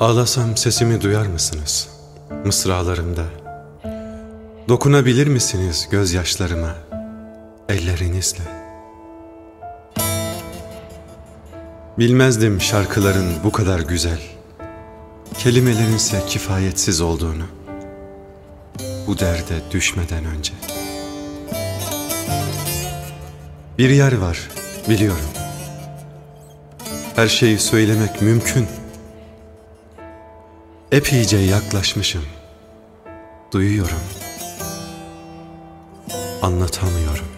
Ağlasam sesimi duyar mısınız? Mısralarımda. Dokunabilir misiniz gözyaşlarıma ellerinizle? Bilmezdim şarkıların bu kadar güzel, kelimelerinse kifayetsiz olduğunu. Bu derde düşmeden önce. Bir yer var, biliyorum. Her şeyi söylemek mümkün. Epeyce yaklaşmışım. Duyuyorum. Anlatamıyorum.